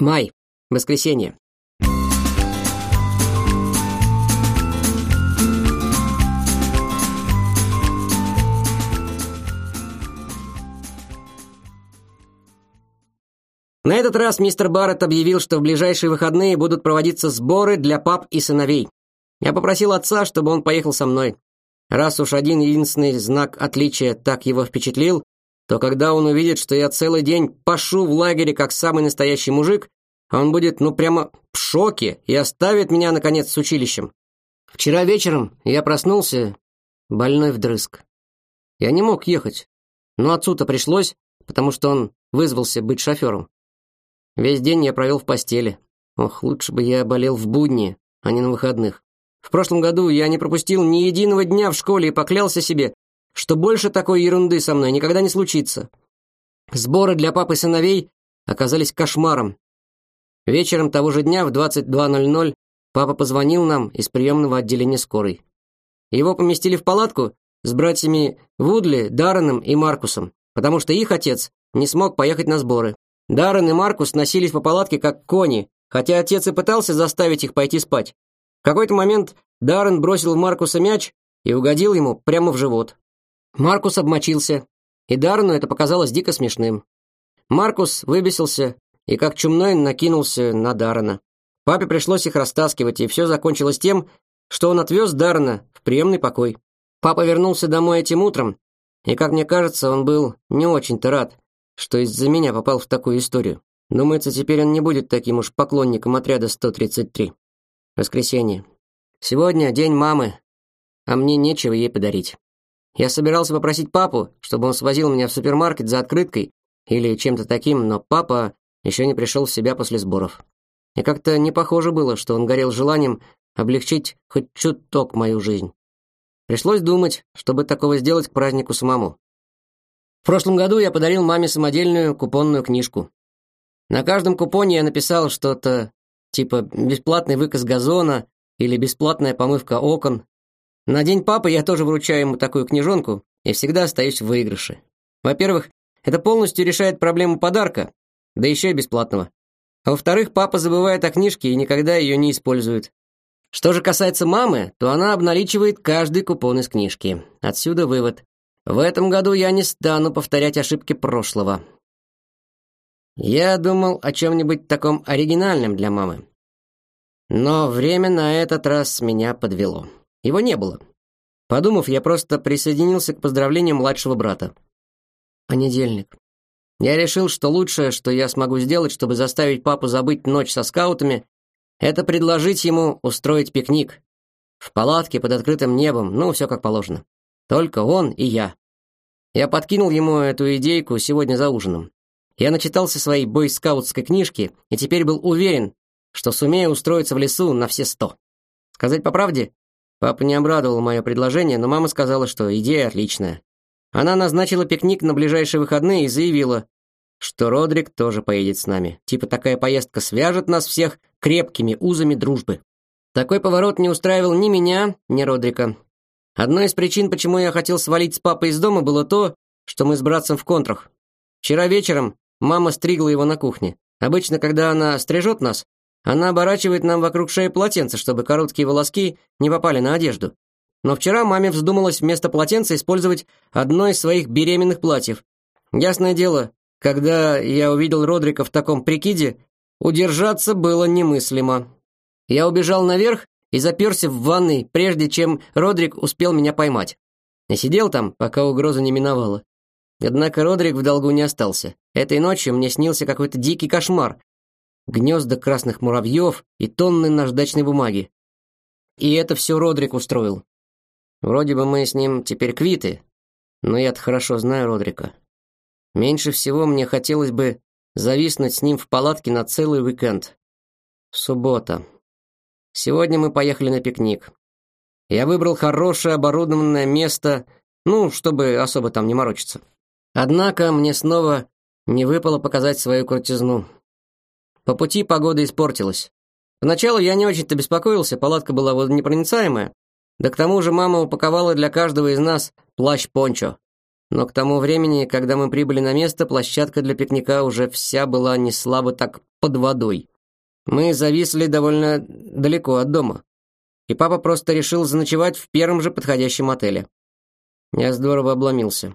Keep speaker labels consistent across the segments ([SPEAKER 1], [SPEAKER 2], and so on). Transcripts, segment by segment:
[SPEAKER 1] Май. Воскресенье. На этот раз мистер Барретт объявил, что в ближайшие выходные будут проводиться сборы для пап и сыновей. Я попросил отца, чтобы он поехал со мной. Раз уж один единственный знак отличия так его впечатлил, то когда он увидит, что я целый день пашу в лагере как самый настоящий мужик, он будет ну прямо в шоке и оставит меня, наконец, с училищем. Вчера вечером я проснулся больной вдрызг. Я не мог ехать, но отцу-то пришлось, потому что он вызвался быть шофером. Весь день я провел в постели. Ох, лучше бы я болел в будни, а не на выходных. В прошлом году я не пропустил ни единого дня в школе и поклялся себе, что больше такой ерунды со мной никогда не случится. Сборы для папы сыновей оказались кошмаром. Вечером того же дня в 22:00 папа позвонил нам из приемного отделения скорой. Его поместили в палатку с братьями Вудли, Дарреном и Маркусом, потому что их отец не смог поехать на сборы. Даррен и Маркус носились по палатке как кони, хотя отец и пытался заставить их пойти спать. В какой-то момент Даррен бросил Маркуса мяч и угодил ему прямо в живот. Маркус обмочился, и Даррену это показалось дико смешным. Маркус выбесился и как чумной накинулся на Даррена. Папе пришлось их растаскивать, и все закончилось тем, что он отвез Даррена в приемный покой. Папа вернулся домой этим утром, и, как мне кажется, он был не очень-то рад, что из-за меня попал в такую историю. Думается, теперь он не будет таким уж поклонником отряда 133. Воскресенье. Сегодня день мамы, а мне нечего ей подарить. Я собирался попросить папу, чтобы он свозил меня в супермаркет за открыткой или чем-то таким, но папа еще не пришел в себя после сборов. И как-то не похоже было, что он горел желанием облегчить хоть чуток мою жизнь. Пришлось думать, чтобы такого сделать к празднику самому. В прошлом году я подарил маме самодельную купонную книжку. На каждом купоне я написал что-то типа бесплатный выкос газона или бесплатная помывка окон. На день папы я тоже вручаю ему такую книжонку и всегда остаюсь в выигрыше. Во-первых, это полностью решает проблему подарка, да еще и бесплатного. А во-вторых, папа забывает о книжке и никогда ее не использует. Что же касается мамы, то она обналичивает каждый купон из книжки. Отсюда вывод. В этом году я не стану повторять ошибки прошлого. Я думал о чем-нибудь таком оригинальном для мамы. Но время на этот раз меня подвело. Его не было. Подумав, я просто присоединился к поздравлениям младшего брата. Понедельник. Я решил, что лучшее, что я смогу сделать, чтобы заставить папу забыть ночь со скаутами, это предложить ему устроить пикник. В палатке под открытым небом, ну, все как положено. Только он и я. Я подкинул ему эту идейку сегодня за ужином. Я начитался своей бойскаутской книжки и теперь был уверен, что сумею устроиться в лесу на все сто. Сказать по правде, папа не обрадовал мое предложение, но мама сказала, что идея отличная. Она назначила пикник на ближайшие выходные и заявила, что Родрик тоже поедет с нами. Типа такая поездка свяжет нас всех крепкими узами дружбы. Такой поворот не устраивал ни меня, ни Родрика. Одной из причин, почему я хотел свалить с папой из дома, было то, что мы с братцем в контрах. Вчера вечером мама стригла его на кухне. Обычно, когда она стрижет нас, она оборачивает нам вокруг шеи полотенце, чтобы короткие волоски не попали на одежду. Но вчера маме вздумалось вместо полотенца использовать одно из своих беременных платьев. Ясное дело, когда я увидел Родрика в таком прикиде, удержаться было немыслимо. Я убежал наверх и заперся в ванной, прежде чем Родрик успел меня поймать. Я сидел там, пока угроза не миновала. Однако Родрик в долгу не остался. Этой ночью мне снился какой-то дикий кошмар. Гнезда красных муравьев и тонны наждачной бумаги. И это все Родрик устроил. Вроде бы мы с ним теперь квиты, но я-то хорошо знаю Родрика. Меньше всего мне хотелось бы зависнуть с ним в палатке на целый уикенд. Суббота. Сегодня мы поехали на пикник. Я выбрал хорошее оборудованное место, ну, чтобы особо там не морочиться. Однако мне снова не выпало показать свою крутизну. По пути погода испортилась. Поначалу я не очень-то беспокоился, палатка была водонепроницаемая. Да к тому же мама упаковала для каждого из нас плащ-пончо. но к тому времени, когда мы прибыли на место, площадка для пикника уже вся была не слабо так под водой. Мы зависли довольно далеко от дома, и папа просто решил заночевать в первом же подходящем отеле. Я здорово обломился.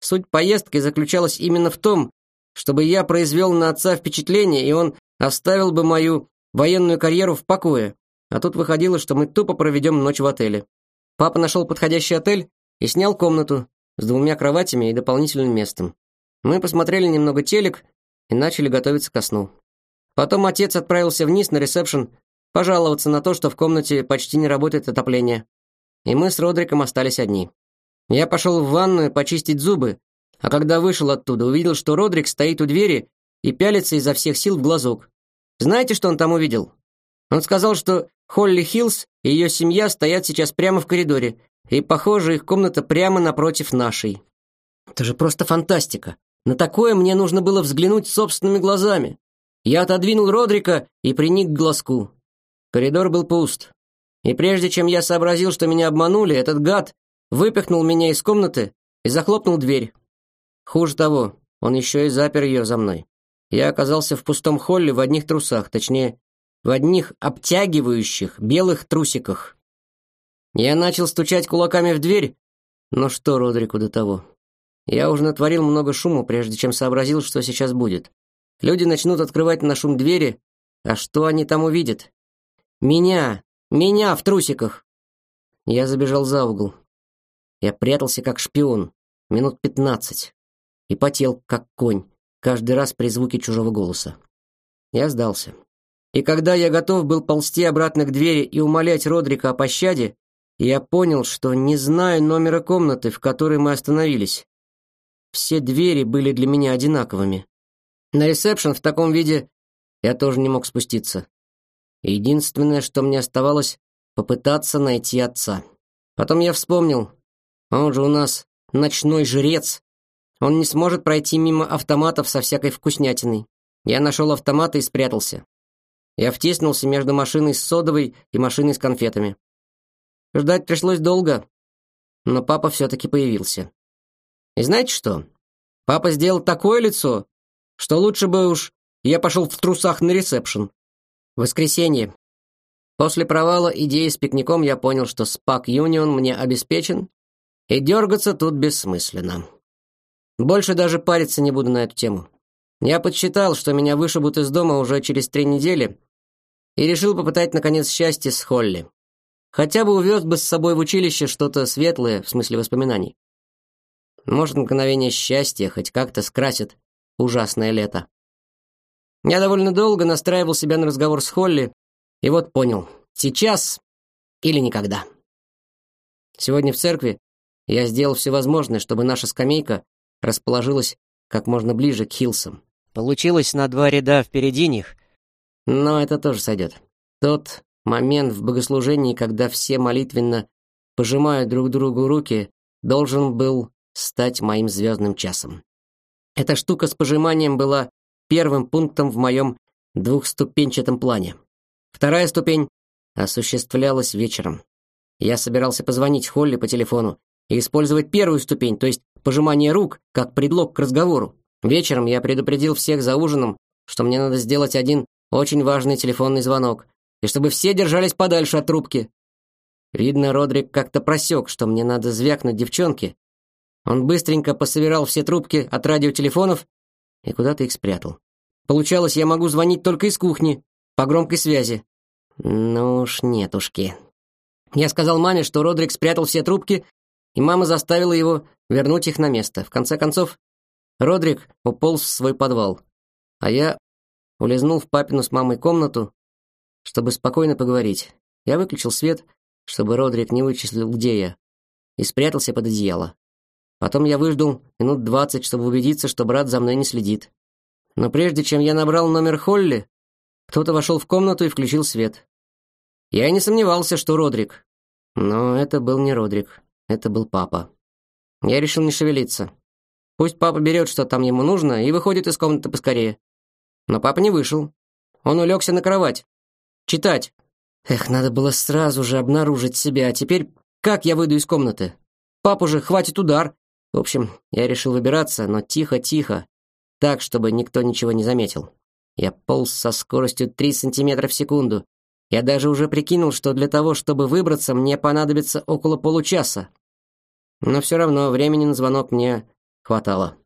[SPEAKER 1] Суть поездки заключалась именно в том, чтобы я произвел на отца впечатление, и он оставил бы мою военную карьеру в покое. А тут выходило, что мы тупо проведем ночь в отеле. Папа нашел подходящий отель и снял комнату с двумя кроватями и дополнительным местом. Мы посмотрели немного телек и начали готовиться ко сну. Потом отец отправился вниз на ресепшн пожаловаться на то, что в комнате почти не работает отопление. И мы с Родриком остались одни. Я пошел в ванную почистить зубы, а когда вышел оттуда, увидел, что Родрик стоит у двери и пялится изо всех сил в глазок. Знаете, что он там увидел? Он сказал, что Холли Хиллс и ее семья стоят сейчас прямо в коридоре, и, похоже, их комната прямо напротив нашей. Это же просто фантастика. На такое мне нужно было взглянуть собственными глазами. Я отодвинул Родрика и приник к глазку. Коридор был пуст. И прежде чем я сообразил, что меня обманули, этот гад выпихнул меня из комнаты и захлопнул дверь. Хуже того, он еще и запер ее за мной. Я оказался в пустом холле в одних трусах, точнее, в одних обтягивающих белых трусиках. Я начал стучать кулаками в дверь, но что Родрику до того? Я уже натворил много шума, прежде чем сообразил, что сейчас будет. Люди начнут открывать на шум двери, а что они там увидят? Меня! Меня в трусиках! Я забежал за угол. Я прятался как шпион, минут пятнадцать, и потел как конь, каждый раз при звуке чужого голоса. Я сдался. И когда я готов был ползти обратно к двери и умолять Родрика о пощаде, я понял, что не знаю номера комнаты, в которой мы остановились. Все двери были для меня одинаковыми. На ресепшн в таком виде я тоже не мог спуститься. Единственное, что мне оставалось, попытаться найти отца. Потом я вспомнил, он же у нас ночной жрец. Он не сможет пройти мимо автоматов со всякой вкуснятиной. Я нашел автомат и спрятался. Я втиснулся между машиной с содовой и машиной с конфетами. Ждать пришлось долго, но папа все-таки появился. И знаете что? Папа сделал такое лицо, что лучше бы уж я пошел в трусах на ресепшн. Воскресенье. После провала идеи с пикником я понял, что спак Юнион мне обеспечен, и дергаться тут бессмысленно. Больше даже париться не буду на эту тему. Я подсчитал, что меня вышибут из дома уже через три недели, и решил попытать, наконец, счастье с Холли. Хотя бы увез бы с собой в училище что-то светлое, в смысле воспоминаний. Может, мгновение счастья хоть как-то скрасит ужасное лето. Я довольно долго настраивал себя на разговор с Холли, и вот понял, сейчас или никогда. Сегодня в церкви я сделал все возможное, чтобы наша скамейка расположилась как можно ближе к Хилсам. Получилось на два ряда впереди них, но это тоже сойдет. Тот момент в богослужении, когда все молитвенно пожимают друг другу руки, должен был стать моим звездным часом. Эта штука с пожиманием была первым пунктом в моем двухступенчатом плане. Вторая ступень осуществлялась вечером. Я собирался позвонить Холли по телефону и использовать первую ступень, то есть пожимание рук, как предлог к разговору. Вечером я предупредил всех за ужином, что мне надо сделать один очень важный телефонный звонок, и чтобы все держались подальше от трубки. Видно, Родрик как-то просек, что мне надо звякнуть девчонке. Он быстренько пособирал все трубки от радиотелефонов и куда-то их спрятал. Получалось, я могу звонить только из кухни, по громкой связи. Ну уж нетушки. Я сказал маме, что Родрик спрятал все трубки, и мама заставила его вернуть их на место. В конце концов, Родрик уполз в свой подвал, а я улизнул в папину с мамой комнату, чтобы спокойно поговорить. Я выключил свет, чтобы Родрик не вычислил, где я, и спрятался под одеяло. Потом я выждал минут двадцать, чтобы убедиться, что брат за мной не следит. Но прежде чем я набрал номер Холли, кто-то вошел в комнату и включил свет. Я не сомневался, что Родрик. Но это был не Родрик, это был папа. Я решил не шевелиться. Пусть папа берет, что там ему нужно, и выходит из комнаты поскорее. Но папа не вышел. Он улегся на кровать. Читать. Эх, надо было сразу же обнаружить себя, а теперь как я выйду из комнаты? Папу же хватит удар. В общем, я решил выбираться, но тихо-тихо, так, чтобы никто ничего не заметил. Я полз со скоростью 3 сантиметра в секунду. Я даже уже прикинул, что для того, чтобы выбраться, мне понадобится около получаса. Но все равно времени на звонок мне хватало.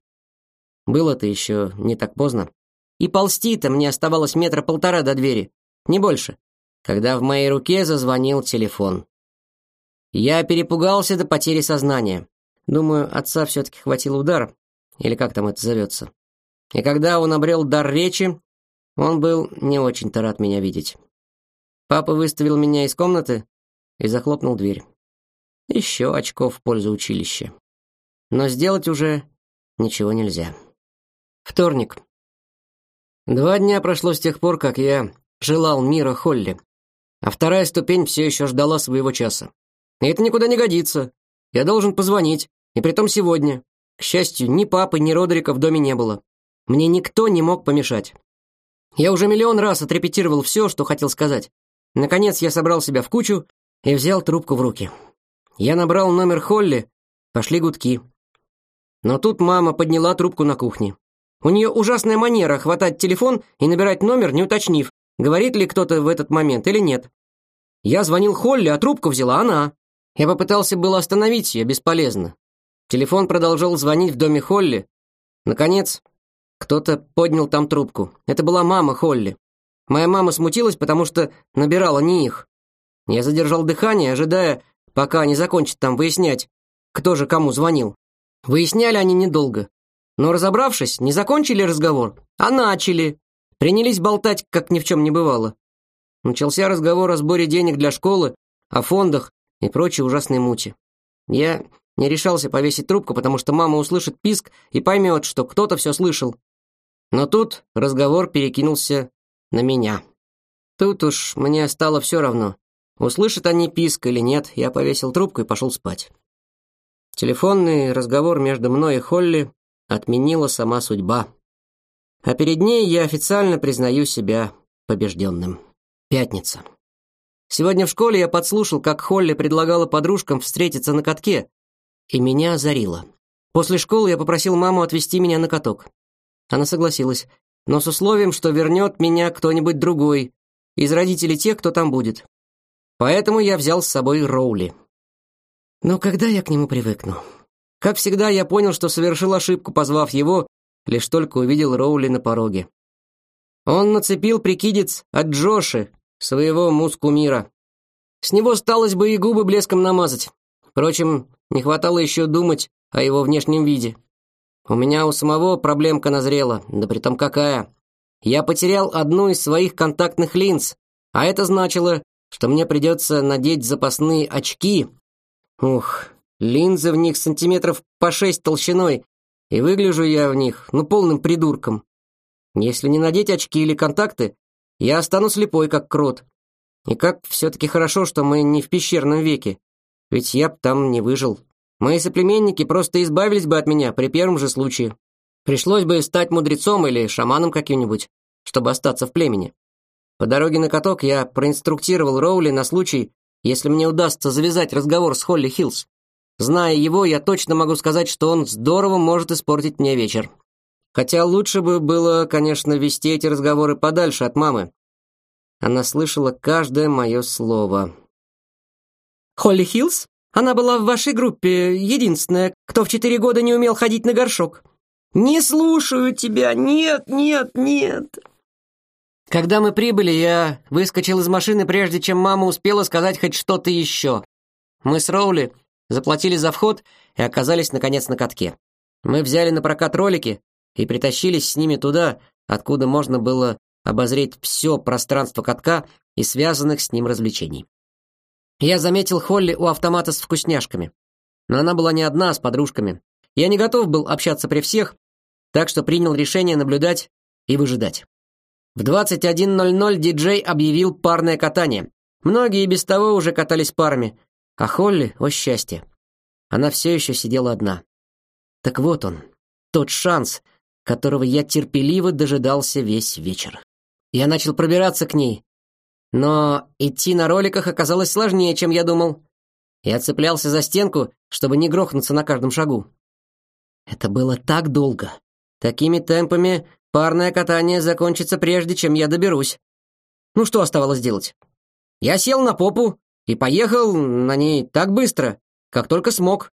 [SPEAKER 1] Было-то еще не так поздно. И ползти-то мне оставалось метра полтора до двери, не больше, когда в моей руке зазвонил телефон. Я перепугался до потери сознания. Думаю, отца все-таки хватил удар, или как там это зовется. И когда он обрел дар речи, он был не очень-то рад меня видеть. Папа выставил меня из комнаты и захлопнул дверь. Еще очков в пользу училища. Но сделать уже ничего нельзя. Вторник. Два дня прошло с тех пор, как я желал мира Холли, а вторая ступень все еще ждала своего часа. И это никуда не годится. Я должен позвонить, и притом сегодня. К счастью, ни папы, ни Родерика в доме не было. Мне никто не мог помешать. Я уже миллион раз отрепетировал все, что хотел сказать. Наконец я собрал себя в кучу и взял трубку в руки. Я набрал номер Холли, пошли гудки. Но тут мама подняла трубку на кухне. У нее ужасная манера хватать телефон и набирать номер, не уточнив, говорит ли кто-то в этот момент или нет. Я звонил Холли, а трубку взяла она. Я попытался было остановить ее, бесполезно. Телефон продолжал звонить в доме Холли. Наконец, кто-то поднял там трубку. Это была мама Холли. Моя мама смутилась, потому что набирала не их. Я задержал дыхание, ожидая, пока они закончат там выяснять, кто же кому звонил. Выясняли они недолго. Но разобравшись, не закончили разговор, а начали. Принялись болтать, как ни в чем не бывало. Начался разговор о сборе денег для школы, о фондах и прочей ужасной мути. Я не решался повесить трубку, потому что мама услышит писк и поймет, что кто-то все слышал. Но тут разговор перекинулся на меня. Тут уж мне стало все равно. Услышат они писк или нет, я повесил трубку и пошел спать. Телефонный разговор между мной и Холли отменила сама судьба. А перед ней я официально признаю себя побежденным. Пятница. Сегодня в школе я подслушал, как Холли предлагала подружкам встретиться на катке, и меня озарило. После школы я попросил маму отвезти меня на каток. Она согласилась, но с условием, что вернет меня кто-нибудь другой из родителей тех, кто там будет. Поэтому я взял с собой Роули. Но когда я к нему привыкну? Как всегда, я понял, что совершил ошибку, позвав его, лишь только увидел Роули на пороге. Он нацепил прикидец от Джоши, своего мускумира. С него сталось бы и губы блеском намазать. Впрочем, не хватало еще думать о его внешнем виде. У меня у самого проблемка назрела, да притом какая. Я потерял одну из своих контактных линз, а это значило, что мне придется надеть запасные очки. Ух, линзы в них сантиметров по шесть толщиной, и выгляжу я в них, ну, полным придурком. Если не надеть очки или контакты, я стану слепой, как крот. И как все-таки хорошо, что мы не в пещерном веке, ведь я б там не выжил. Мои соплеменники просто избавились бы от меня при первом же случае. Пришлось бы стать мудрецом или шаманом каким-нибудь, чтобы остаться в племени. По дороге на каток я проинструктировал Роули на случай, если мне удастся завязать разговор с Холли Хиллс. Зная его, я точно могу сказать, что он здорово может испортить мне вечер. Хотя лучше бы было, конечно, вести эти разговоры подальше от мамы. Она слышала каждое мое слово. «Холли Хиллс? Она была в вашей группе единственная, кто в четыре года не умел ходить на горшок». «Не слушаю тебя! Нет, нет, нет!» Когда мы прибыли, я выскочил из машины, прежде чем мама успела сказать хоть что-то еще. Мы с Роули заплатили за вход и оказались, наконец, на катке. Мы взяли на прокат ролики и притащились с ними туда, откуда можно было обозреть все пространство катка и связанных с ним развлечений. Я заметил Холли у автомата с вкусняшками. Но она была не одна, а с подружками. Я не готов был общаться при всех, так что принял решение наблюдать и выжидать. В 21.00 диджей объявил парное катание. Многие без того уже катались парами, а Холли, о счастье, она все еще сидела одна. Так вот он, тот шанс, которого я терпеливо дожидался весь вечер. Я начал пробираться к ней, но идти на роликах оказалось сложнее, чем я думал. Я цеплялся за стенку, чтобы не грохнуться на каждом шагу. Это было так долго. Такими темпами парное катание закончится прежде, чем я доберусь. Ну что оставалось делать? Я сел на попу и поехал на ней так быстро, как только смог.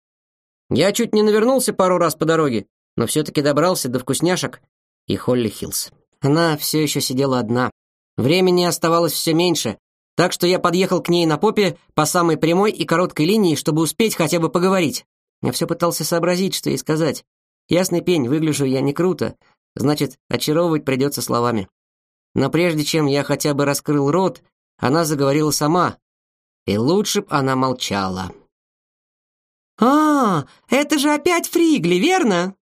[SPEAKER 1] Я чуть не навернулся пару раз по дороге, но все-таки добрался до вкусняшек и Холли Хиллз. Она все еще сидела одна. Времени оставалось все меньше, так что я подъехал к ней на попе по самой прямой и короткой линии, чтобы успеть хотя бы поговорить. Я все пытался сообразить, что ей сказать. Ясный пень, выгляжу я не круто, значит, очаровывать придется словами. Но прежде чем я хотя бы раскрыл рот, она заговорила сама, и лучше б она молчала.
[SPEAKER 2] «А, это же опять Фригли, верно?»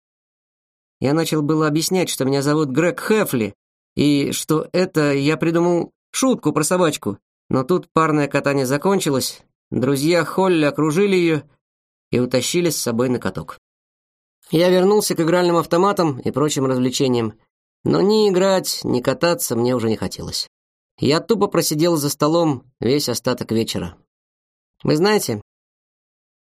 [SPEAKER 1] Я начал было объяснять, что меня зовут Грег Хефли, и что это я придумал шутку про собачку. Но тут парное катание закончилось, друзья Холли окружили ее и утащили с собой на каток. Я вернулся к игральным автоматам и прочим развлечениям, но ни играть, ни кататься мне уже не хотелось. Я тупо просидел за столом весь остаток вечера. Вы знаете,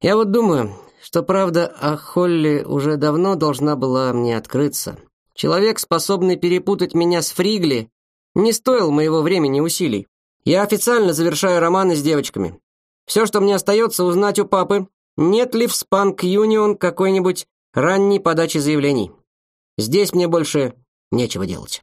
[SPEAKER 1] я вот думаю, что правда о Холли уже давно должна была мне открыться. Человек, способный перепутать меня с Фригли, не стоил моего времени и усилий. Я официально завершаю романы с девочками. Все, что мне остается, узнать у папы, нет ли в Спанк Юнион какой-нибудь ранней подачи заявлений. Здесь мне больше нечего делать.